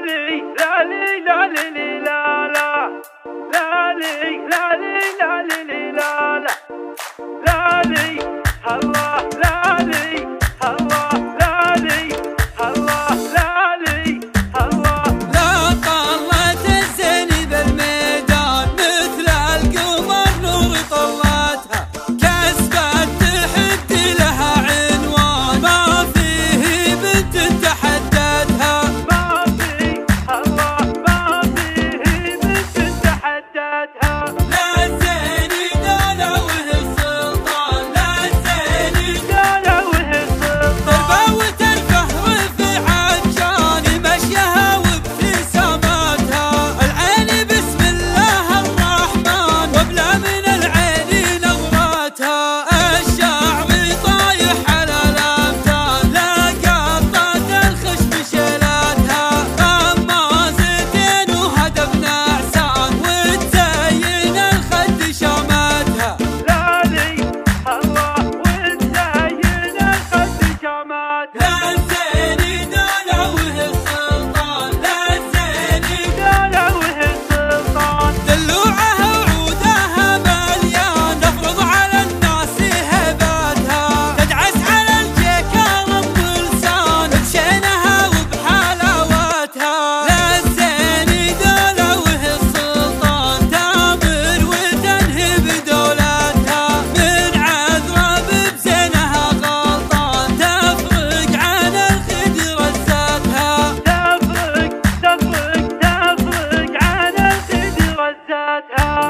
La la la la la la la la. La la la la la li, li, la la. La li.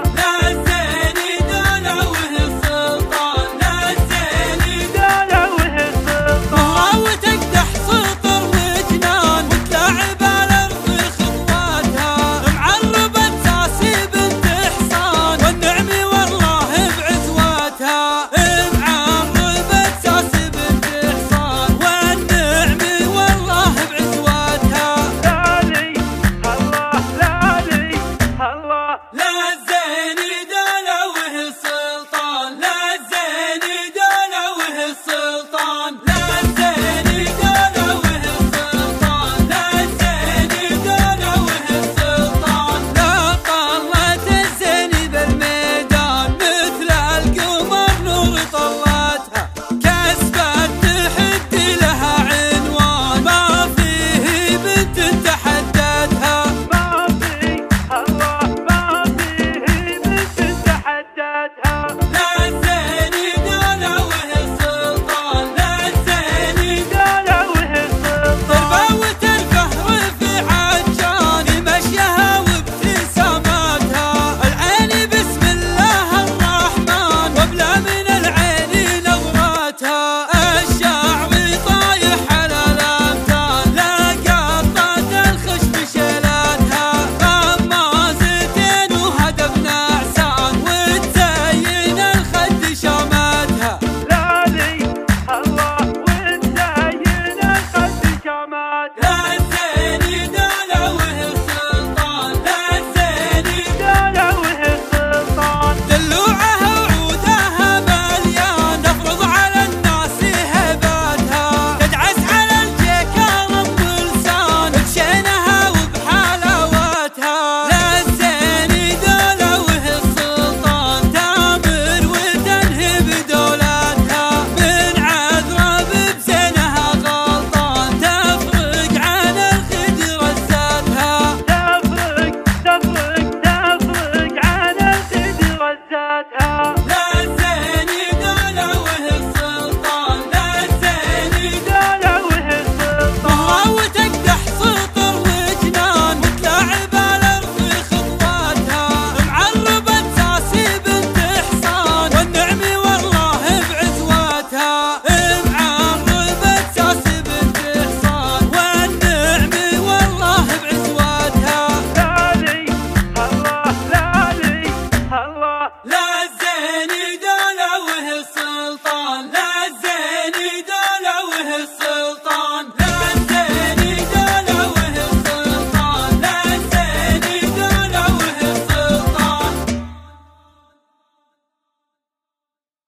não